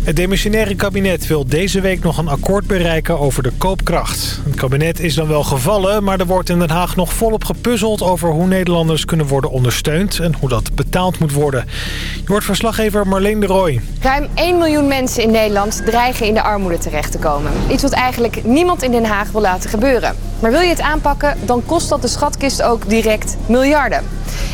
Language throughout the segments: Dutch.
Het demissionaire kabinet wil deze week nog een akkoord bereiken over de koopkracht. Het kabinet is dan wel gevallen, maar er wordt in Den Haag nog volop gepuzzeld... over hoe Nederlanders kunnen worden ondersteund en hoe dat betaald moet worden. Je hoort verslaggever Marleen de Rooij. Ruim 1 miljoen mensen in Nederland dreigen in de armoede terecht te komen. Iets wat eigenlijk niemand in Den Haag wil laten gebeuren. Maar wil je het aanpakken, dan kost dat de schatkist ook direct miljarden.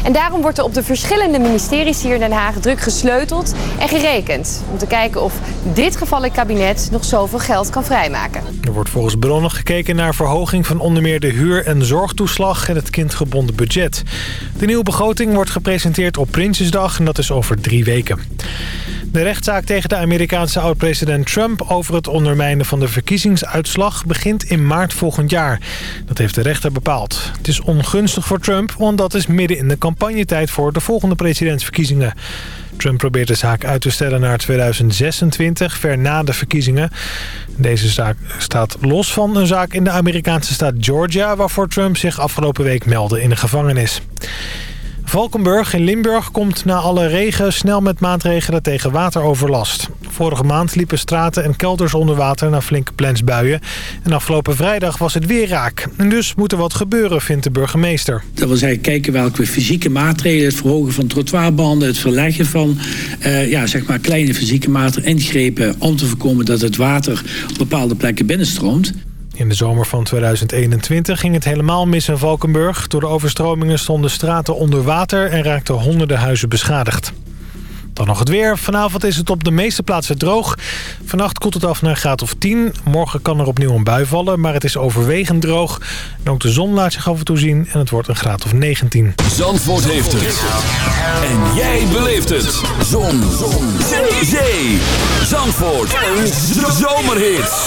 En daarom wordt er op de verschillende ministeries hier in Den Haag druk gesleuteld en gerekend. Om te kijken of dit gevallen kabinet nog zoveel geld kan vrijmaken. Er wordt volgens bronnen gekeken naar verhoging van onder meer de huur- en zorgtoeslag en het kindgebonden budget. De nieuwe begroting wordt gepresenteerd op Prinsjesdag en dat is over drie weken. De rechtszaak tegen de Amerikaanse oud-president Trump over het ondermijnen van de verkiezingsuitslag begint in maart volgend jaar. Dat heeft de rechter bepaald. Het is ongunstig voor Trump, want dat is midden in de campagnetijd voor de volgende presidentsverkiezingen. Trump probeert de zaak uit te stellen naar 2026, ver na de verkiezingen. Deze zaak staat los van een zaak in de Amerikaanse staat Georgia... waarvoor Trump zich afgelopen week meldde in de gevangenis. Valkenburg in Limburg komt na alle regen snel met maatregelen tegen wateroverlast. Vorige maand liepen straten en kelders onder water na flinke plensbuien. En afgelopen vrijdag was het weer raak. En dus moet er wat gebeuren, vindt de burgemeester. Dat wil zeggen kijken welke fysieke maatregelen... het verhogen van trottoirbanden, het verleggen van uh, ja, zeg maar kleine fysieke maatregelen... ingrepen om te voorkomen dat het water op bepaalde plekken binnenstroomt. In de zomer van 2021 ging het helemaal mis in Valkenburg. Door de overstromingen stonden straten onder water en raakten honderden huizen beschadigd. Dan nog het weer. Vanavond is het op de meeste plaatsen droog. Vannacht koelt het af naar een graad of 10. Morgen kan er opnieuw een bui vallen, maar het is overwegend droog. En ook de zon laat zich af en toe zien en het wordt een graad of 19. Zandvoort heeft het. En jij beleeft het. Zon. zon. Zee. Zandvoort. Een zomerhit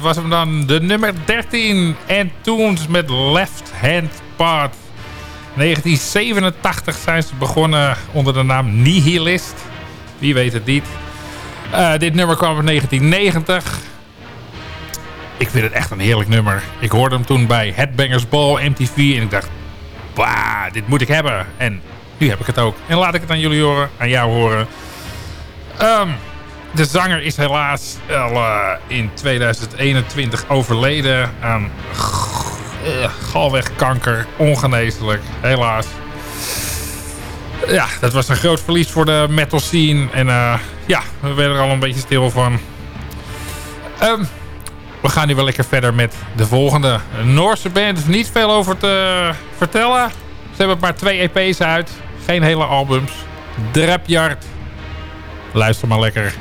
Was hem dan. De nummer 13. En toen met Left Hand Part. 1987 zijn ze begonnen onder de naam Nihilist. Wie weet het niet. Uh, dit nummer kwam in 1990. Ik vind het echt een heerlijk nummer. Ik hoorde hem toen bij Headbangers Ball MTV. En ik dacht, bah, dit moet ik hebben. En nu heb ik het ook. En laat ik het aan jullie horen, aan jou horen. Um, de zanger is helaas al uh, in 2021 overleden aan uh, galwegkanker. Ongeneeslijk, helaas. Ja, dat was een groot verlies voor de metal scene. En uh, ja, we werden er al een beetje stil van. Um, we gaan nu wel lekker verder met de volgende. Noorse band, niet veel over te vertellen. Ze hebben maar twee EP's uit. Geen hele albums. Drapyard. Luister maar lekker.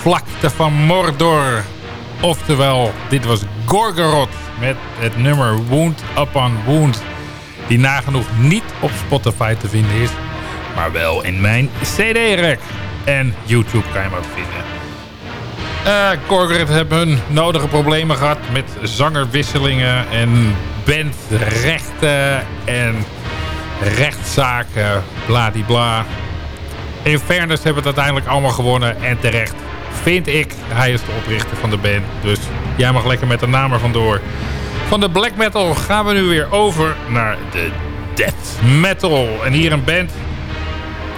Vlakte van Mordor. Oftewel, dit was Gorgoroth met het nummer Wound Upon Wound. Die nagenoeg niet op Spotify te vinden is. Maar wel in mijn CD-rek. En YouTube kan je hem ook vinden. Uh, Gorgoroth hebben hun nodige problemen gehad met zangerwisselingen en bandrechten en rechtszaken, bladibla. In fairness hebben het uiteindelijk allemaal gewonnen en terecht. Vind ik, hij is de oprichter van de band. Dus jij mag lekker met de naam er vandoor. Van de black metal gaan we nu weer over naar de death metal. En hier een band,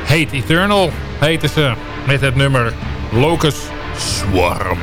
Hate Eternal, heten ze met het nummer Locus Swarm.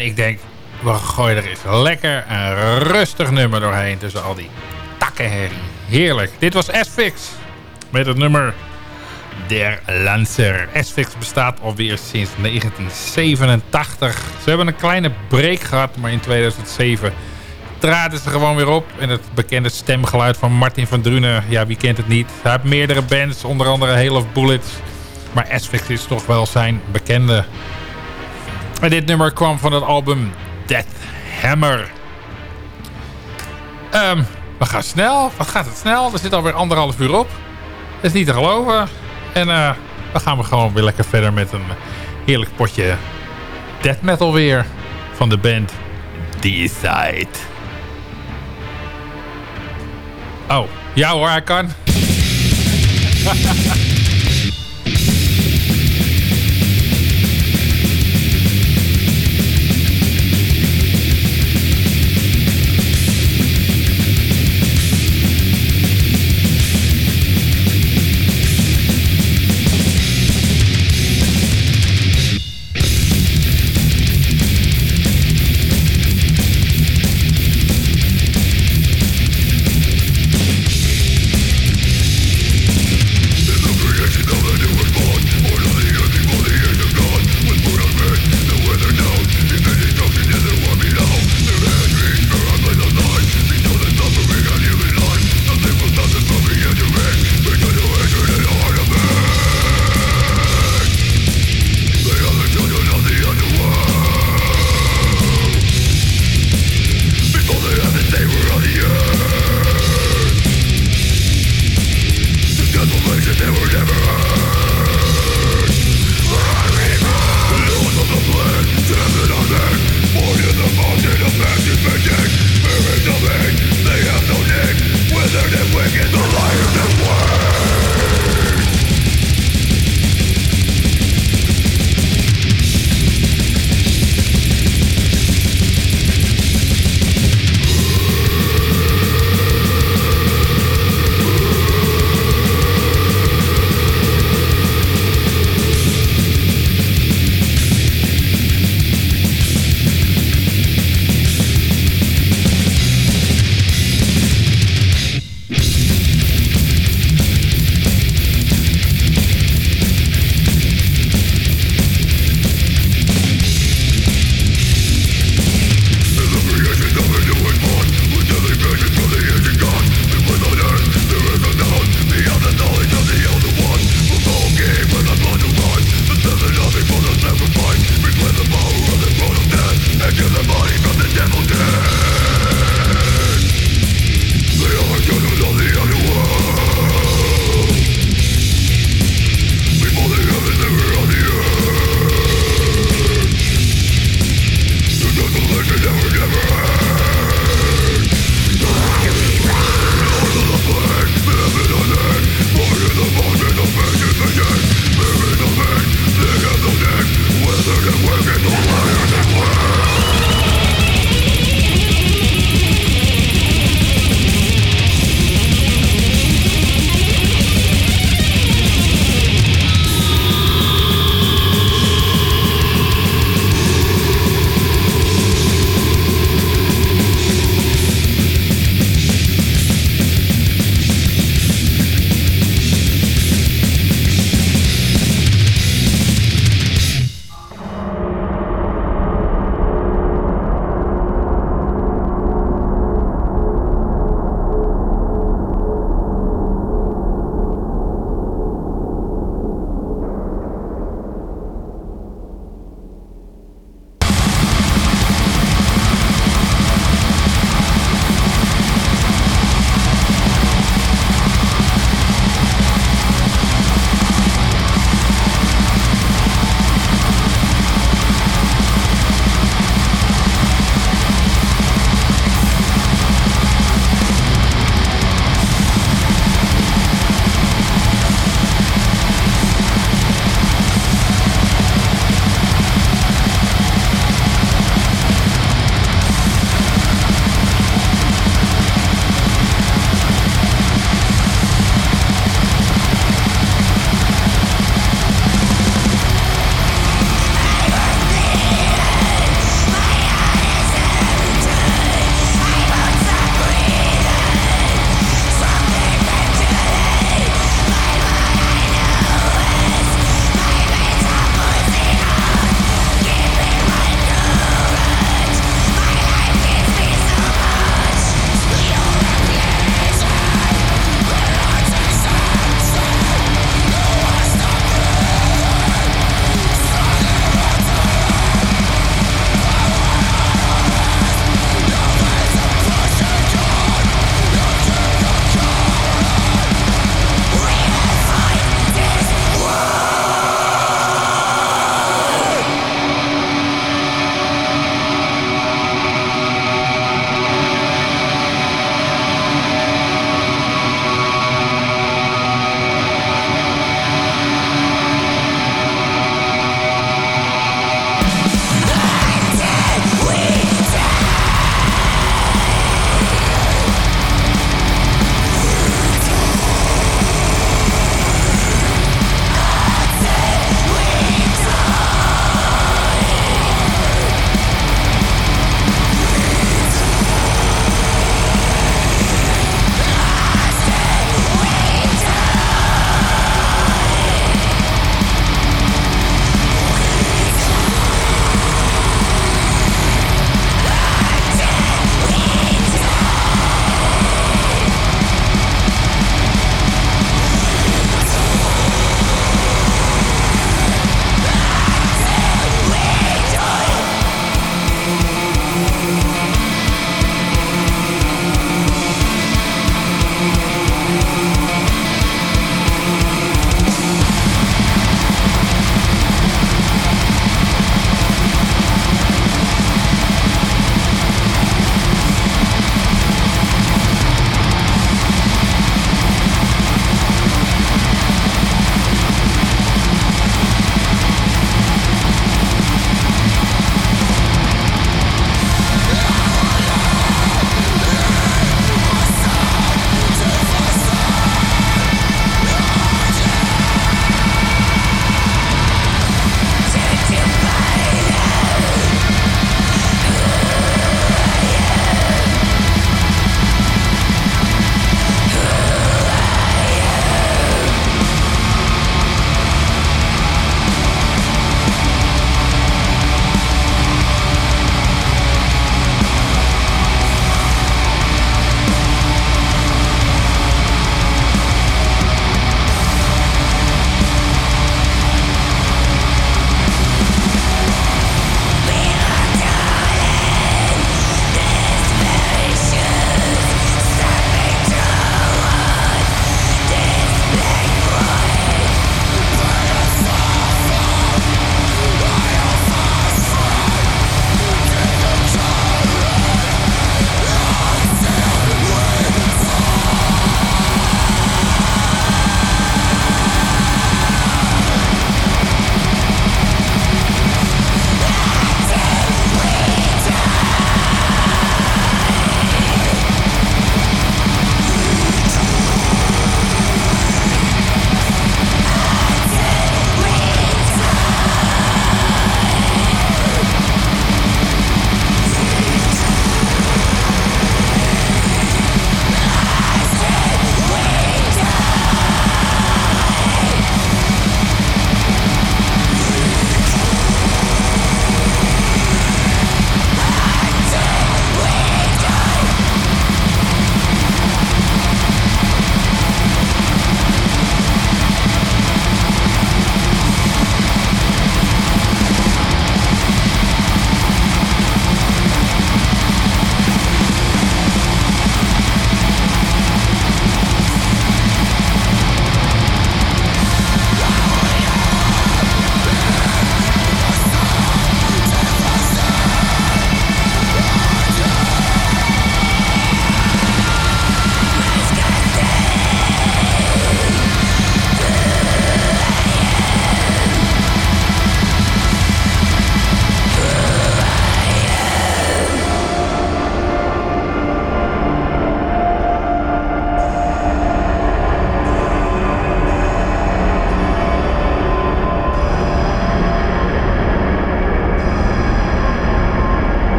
Ik denk, we gooien er eens lekker een rustig nummer doorheen tussen al die takkenherrie. Heerlijk. Dit was S-Fix met het nummer Der Lancer. S-Fix bestaat alweer sinds 1987. Ze hebben een kleine break gehad, maar in 2007 traden ze gewoon weer op. En het bekende stemgeluid van Martin van Drunen, ja wie kent het niet. Hij heeft meerdere bands, onder andere Hail of Bullets. Maar S-Fix is toch wel zijn bekende en dit nummer kwam van het album Death Hammer. Um, we gaan snel. Wat gaat het snel? Er zit alweer anderhalf uur op. Dat is niet te geloven. En uh, dan gaan we gewoon weer lekker verder met een heerlijk potje death metal weer. Van de band Decide. Oh, ja hoor, hij kan.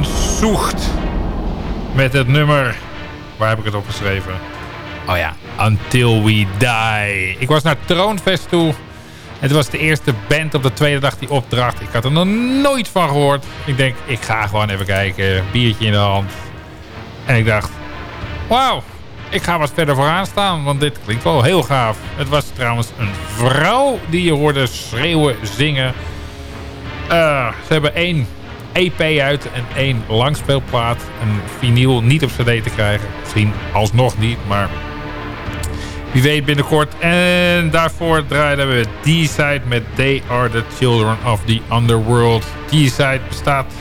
Zoekt. Met het nummer... Waar heb ik het opgeschreven? Oh ja, Until We Die. Ik was naar Troonfest toe. Het was de eerste band op de tweede dag die opdracht. Ik had er nog nooit van gehoord. Ik denk, ik ga gewoon even kijken. Biertje in de hand. En ik dacht, wauw, ik ga wat verder vooraan staan. Want dit klinkt wel heel gaaf. Het was trouwens een vrouw die je hoorde schreeuwen, zingen. Uh, ze hebben één EP uit en één langspeelplaat. Een vinyl niet op cd te krijgen. Misschien alsnog niet, maar wie weet binnenkort. En daarvoor draaiden we D-Side met They Are The Children of The Underworld. D-Side bestaat,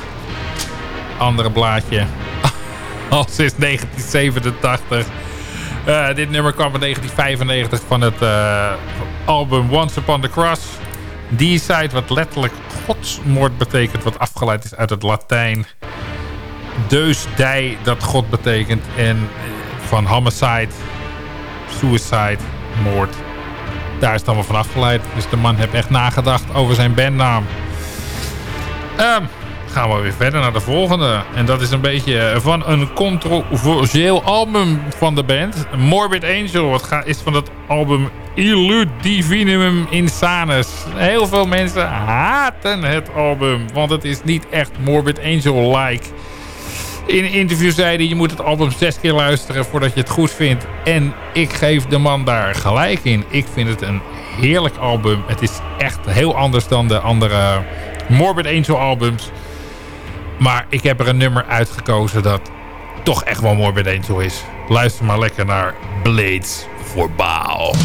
andere blaadje, al sinds 1987. Uh, dit nummer kwam in 1995 van het uh, album Once Upon the Cross. D-Side, wat letterlijk godsmoord betekent, wat afgeleid is uit het Latijn. Deus, dij, dat God betekent. En van homicide, suicide, moord. Daar is het allemaal van afgeleid. Dus de man heeft echt nagedacht over zijn bandnaam. Um, gaan we weer verder naar de volgende. En dat is een beetje eh, van een controversieel album van de band. Morbid Angel. Wat is van het album Illud Divinum Insanus. Heel veel mensen haten het album. Want het is niet echt Morbid Angel-like. In een interview zei hij, je moet het album zes keer luisteren voordat je het goed vindt. En ik geef de man daar gelijk in. Ik vind het een heerlijk album. Het is echt heel anders dan de andere Morbid Angel albums. Maar ik heb er een nummer uitgekozen dat toch echt wel Morbid Angel is. Luister maar lekker naar Blades for Baal.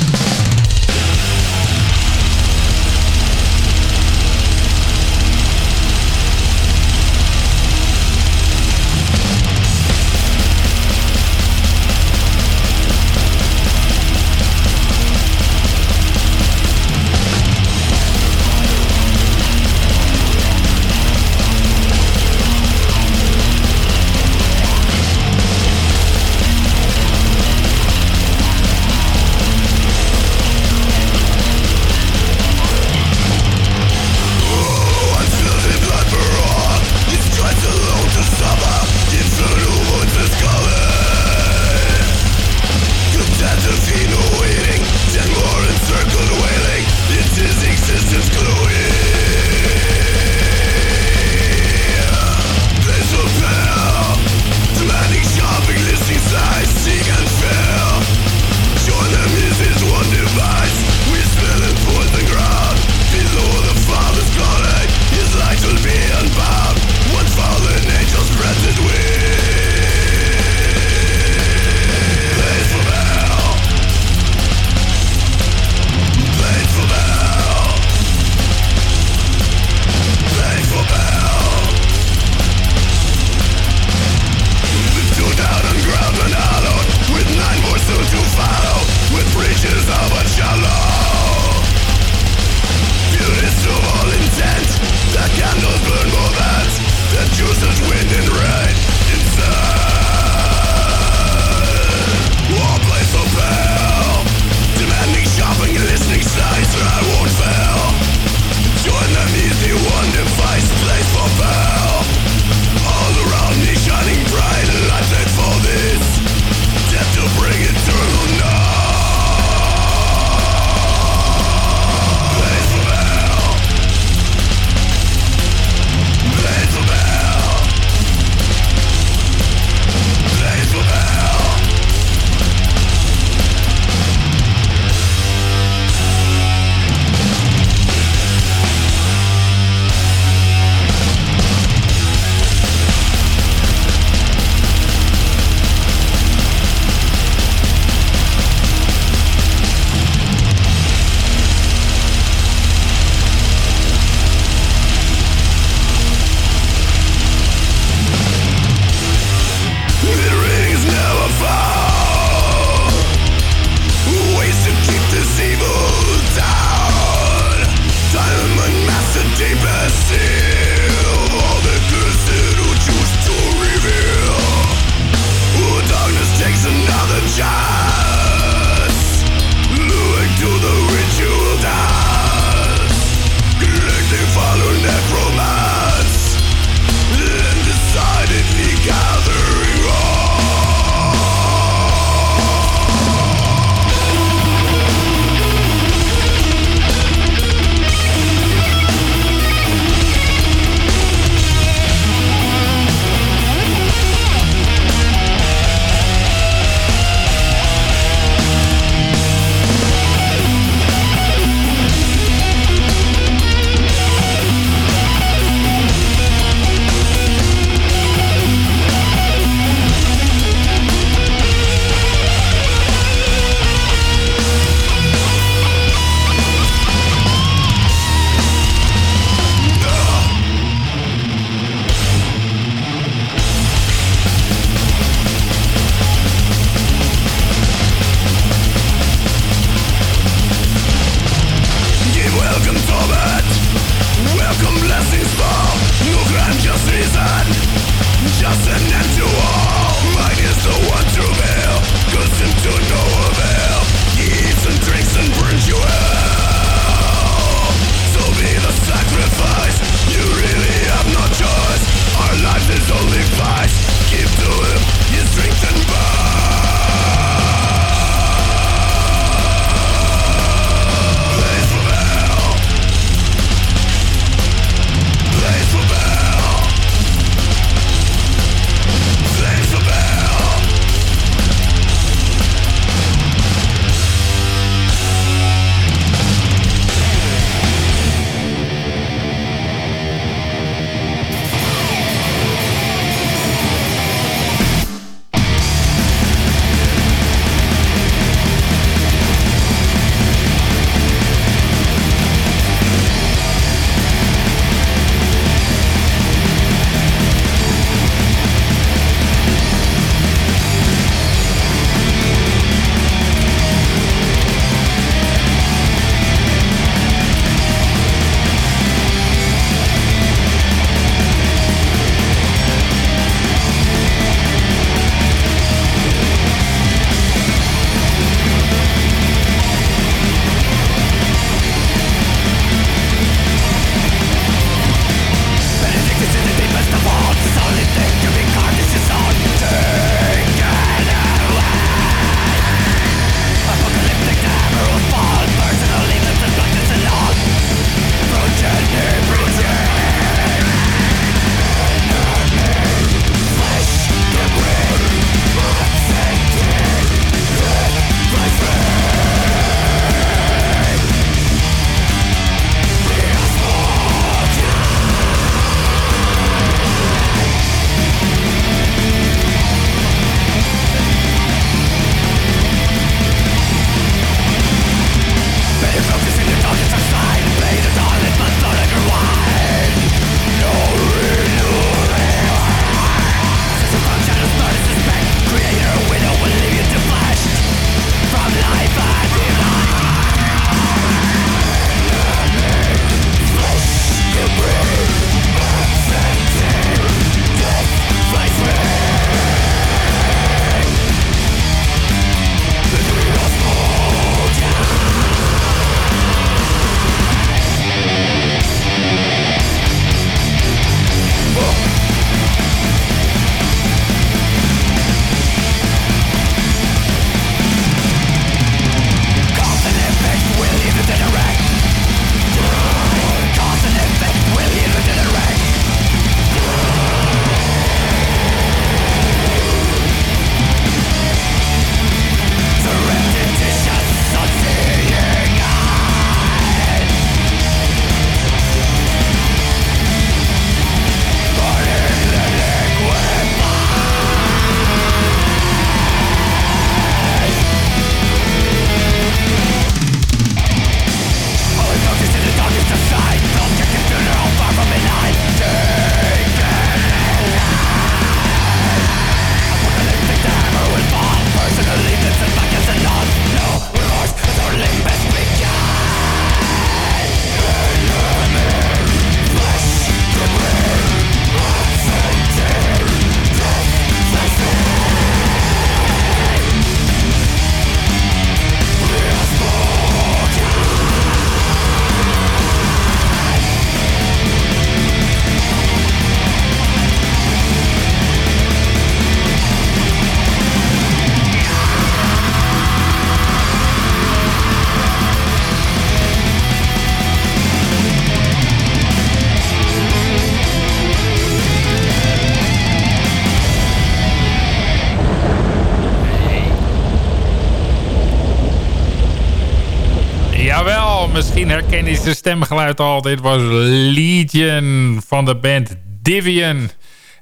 Misschien herken je zijn stemgeluid al. Dit was Legion van de band Divian.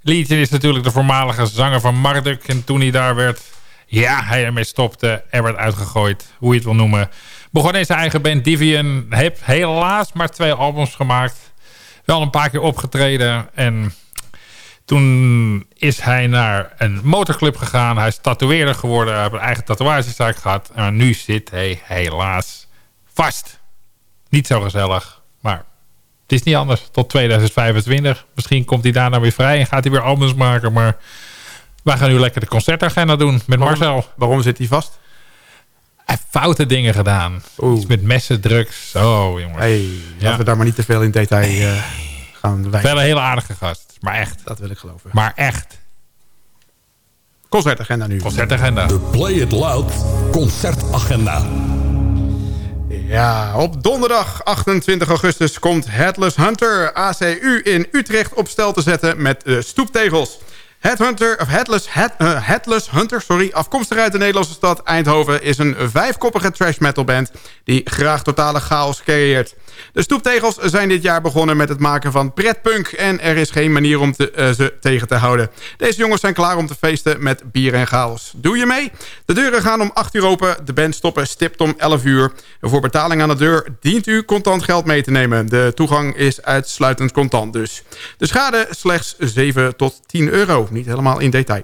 Legion is natuurlijk de voormalige zanger van Marduk. En toen hij daar werd, ja, hij ermee stopte. Er werd uitgegooid, hoe je het wil noemen. Begon zijn eigen band Divian. Heeft helaas maar twee albums gemaakt. Wel een paar keer opgetreden. En toen is hij naar een motorclub gegaan. Hij is tatoeëerder geworden. Hij heeft een eigen tatoeagezaak gehad. En nu zit hij helaas vast. Niet zo gezellig, maar Het is niet anders. Tot 2025. Misschien komt hij daarna weer vrij en gaat hij weer albums maken. Maar wij gaan nu lekker de concertagenda doen met Marcel. Waarom zit hij vast? Hij heeft foute dingen gedaan. Oeh. Iets met messen, drugs. Oh, jongens. Hey, Ja. laten we daar maar niet te veel in detail eh, gaan wijzen. Wel een hele aardige gast. Maar echt. Dat wil ik geloven. Maar echt. Concertagenda nu. Concertagenda. De Play It Loud concertagenda. Ja, op donderdag 28 augustus komt Headless Hunter ACU in Utrecht op stel te zetten met de stoeptegels. Headhunter, of Headless, Head, eh, Headless Hunter, sorry, afkomstig uit de Nederlandse stad Eindhoven... is een vijfkoppige trash metal band die graag totale chaos creëert. De stoeptegels zijn dit jaar begonnen met het maken van pretpunk... en er is geen manier om eh, ze tegen te houden. Deze jongens zijn klaar om te feesten met bier en chaos. Doe je mee? De deuren gaan om 8 uur open, de band stoppen stipt om 11 uur. Voor betaling aan de deur dient u contant geld mee te nemen. De toegang is uitsluitend contant dus. De schade slechts 7 tot 10 euro. Niet helemaal in detail.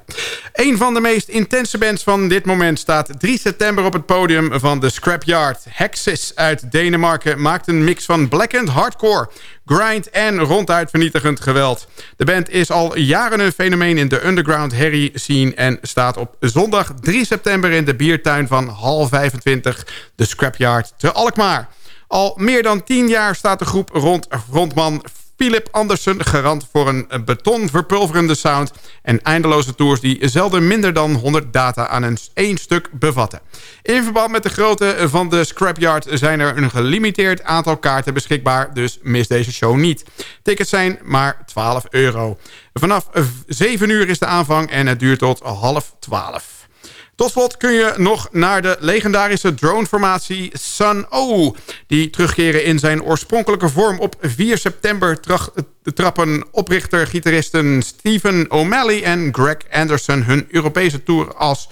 Een van de meest intense bands van dit moment staat 3 september op het podium van de Scrapyard. Hexis uit Denemarken maakt een mix van blackened hardcore, grind en ronduit vernietigend geweld. De band is al jaren een fenomeen in de underground herrie scene... en staat op zondag 3 september in de biertuin van hal 25, de Scrapyard te Alkmaar. Al meer dan 10 jaar staat de groep rond frontman Philip Andersen garant voor een betonverpulverende sound... en eindeloze tours die zelden minder dan 100 data aan een één stuk bevatten. In verband met de grootte van de Scrapyard zijn er een gelimiteerd aantal kaarten beschikbaar... dus mis deze show niet. Tickets zijn maar 12 euro. Vanaf 7 uur is de aanvang en het duurt tot half 12. Tot slot kun je nog naar de legendarische droneformatie Sun O. Die terugkeren in zijn oorspronkelijke vorm op 4 september trach- trappen oprichter gitaristen Stephen O'Malley en Greg Anderson hun Europese tour als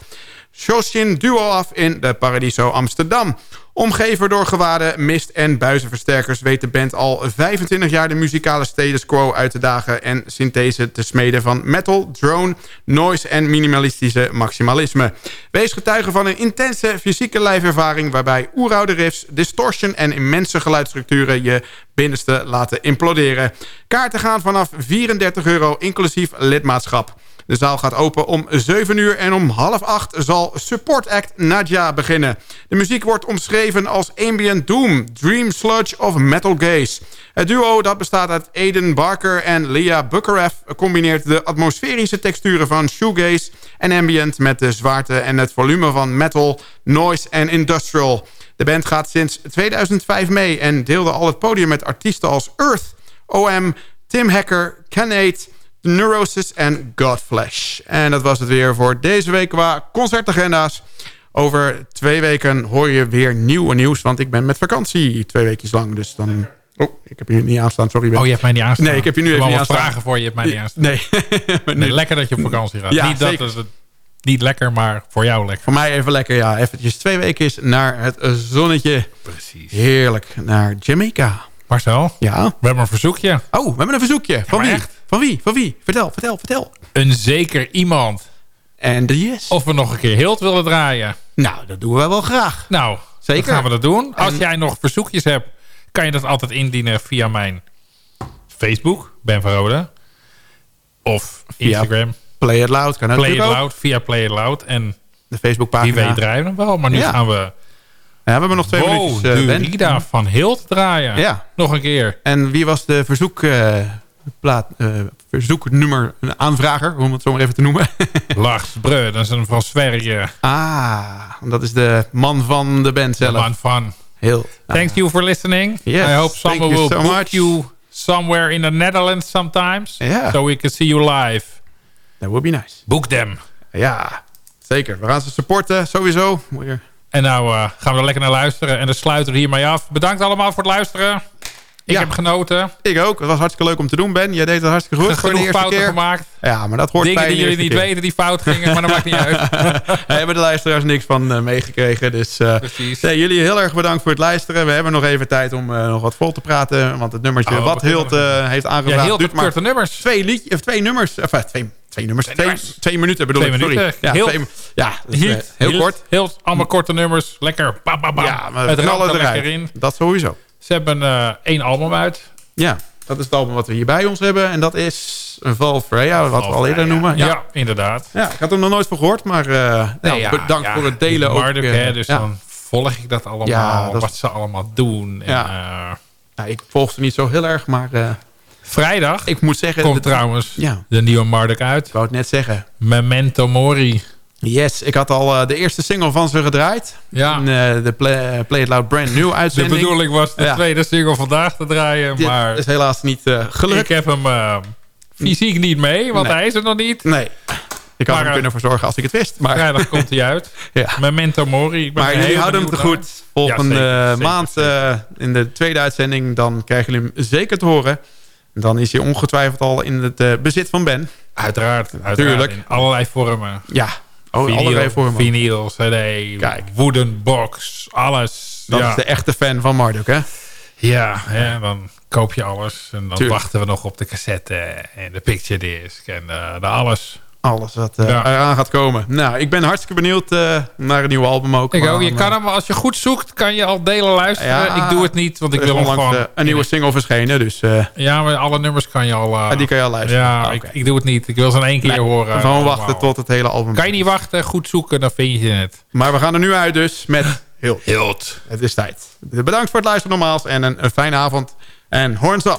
Shoshin Duo af in de Paradiso Amsterdam. Omgeven door mist en buizenversterkers... weet de band al 25 jaar de muzikale status quo uit te dagen... en synthese te smeden van metal, drone, noise en minimalistische maximalisme. Wees getuige van een intense fysieke lijfervaring... waarbij oeroude riffs, distortion en immense geluidsstructuren... je binnenste laten imploderen. Kaarten gaan vanaf 34 euro inclusief lidmaatschap. De zaal gaat open om 7 uur en om half 8 zal support act Nadja beginnen. De muziek wordt omschreven als ambient doom, dream sludge of metal gaze. Het duo dat bestaat uit Aiden Barker en Leah Bukarev... combineert de atmosferische texturen van shoegaze en ambient... met de zwaarte en het volume van metal, noise en industrial. De band gaat sinds 2005 mee en deelde al het podium met artiesten als Earth, OM, Tim Hacker, Canate... Neurosis en Godflesh. En dat was het weer voor deze week qua concertagenda's. Over twee weken hoor je weer nieuwe nieuws. Want ik ben met vakantie twee weekjes lang. Dus dan... Oh, ik heb je niet aanstaan. Sorry. Ben. Oh, je hebt mij niet aanstaan. Nee, ik heb je nu even niet wat aanstaan. vragen voor je. Je hebt mij niet aanstaan. Nee. Nee, lekker dat je op vakantie gaat. Ja, niet, dat zeker. is het, niet lekker, maar voor jou lekker. Voor mij even lekker, ja. Eventjes twee weken naar het zonnetje. Precies. Heerlijk. Naar Jamaica. Marcel, Ja. we hebben een verzoekje. Oh, we hebben een verzoekje. Van maar wie? echt? Van wie? Van wie? Vertel, vertel, vertel. Een zeker iemand. En de yes. Of we nog een keer Hilt willen draaien. Nou, dat doen we wel graag. Nou, Zeker. dan gaan we dat doen. Als En- jij nog verzoekjes hebt, kan je dat altijd indienen via mijn Facebook, Ben van Rode. Of Via Instagram, Play It Loud kan Play It ook. Loud, via Play It Loud. En De Facebookpagina. weet draaien we wel. Maar nu Ja. gaan we Ja, we hebben nog twee Wow, minuutjes. eh, de Ben. Rida van Hilt draaien. Ja. Nog een keer. En wie was de verzoek, eh, plaat, eh, verzoeknummer een aanvrager, om het zo maar even te noemen? Lars Breu, dat is een van Sverige. ah, dat is de man van de band De zelf. man van. Heel. Thank you for listening. Yes, I hope someone will so book you somewhere in the Netherlands sometimes. Yeah. So we can see you live. That would be nice. Book them. Ja, zeker. We gaan ze supporten, sowieso. En nou eh, gaan we er lekker naar luisteren. En dan sluiten we hiermee af. Bedankt allemaal voor het luisteren. Ik Ja. heb genoten. Ik ook. Het was hartstikke leuk om te doen, Ben. Jij deed het hartstikke goed voor de eerste fouten keer. gemaakt. Ja, maar dat hoort Dingen bij die jullie niet keer. weten die fout gingen. Maar dat maakt niet uit. Daar hebben de luisteraars niks van eh, meegekregen. Dus Precies. nee, jullie heel erg bedankt voor het luisteren. We hebben nog even tijd om eh, nog wat vol te praten. Want het nummertje Oh, wat we Hilt heeft Ja, aangevraagd... heel maar korte nummers. twee, liedje, of twee nummers. Twee, twee nummers. Twee, nummers. twee minuten bedoel Twee ik, sorry. minuten. Ja, Heel- twee, ja heel kort. hield, allemaal korte nummers. Lekker. Bam, bam, bam. Ja, maar het we knallen er eruit. Dat sowieso. Ze hebben eh, één album uit. Ja, dat is het album wat we hier bij ons hebben. En dat is een Val Freya, wat we al eerder noemen. Ja, inderdaad. Ja, ik had hem nog nooit van gehoord, maar uh, nou, ja, bedankt ja, voor het delen. Marduk, ook, hè, dus dan volg ik dat allemaal, dat- wat ze allemaal doen. En, Ja. eh, Nou, ik volg ze niet zo heel erg, maar eh, vrijdag ik moet zeggen... komt trouwens de nieuwe Marduk uit. ik wou het net zeggen. Memento Mori. Yes, ik had al eh, de eerste single van ze gedraaid. Ja. In eh, de Play, Play It Loud Brand New De uitzending. bedoeling was de Ja. tweede single vandaag te draaien. Dit maar is helaas niet eh, gelukt. ik heb hem eh, fysiek niet mee, want Nee. hij is er nog niet. Nee, ik had Maar, er eh, kunnen voor zorgen als ik het wist. Maar, Vrijdag komt hij uit. ja. Memento Mori. Ik ben maar jullie houden hem te goed. Volgende Ja, zeker, zeker, maand eh, in de tweede uitzending... dan krijgen jullie hem zeker te horen. Dan is hij ongetwijfeld al in het eh, bezit van Ben. Uiteraard. uiteraard Tuurlijk. In allerlei vormen. Ja, oh, Vinyl, allerlei vormen. Vinyl, cd, Kijk. wooden box, alles. Dat ja. is de echte fan van Marduk, hè? Ja, hè, dan koop je alles. En dan Tuurlijk. wachten we nog op de cassette en de picture disc en eh, de alles. Alles wat eh, Ja. eraan gaat komen. Nou, ik ben hartstikke benieuwd eh, naar een nieuw album ook. Ik Maar ook, je dan, kan eh, hem, als je goed zoekt, kan je al delen luisteren. Ja, ik doe het niet, want ik wil hem gewoon... eh, een nieuwe single verschenen, dus eh, Ja, maar alle nummers kan je al... eh, ja, die kan je al luisteren. Ja, Ah, ik, doe het niet. Ik wil ze in één keer Nee, horen. Gewoon wachten tot het hele album. Kan je niet wachten, goed zoeken, dan vind je het. Maar we gaan er nu uit dus met Hilt. Hilt. Het is tijd. Bedankt voor het luisteren nogmaals en een, een fijne avond. En horns up.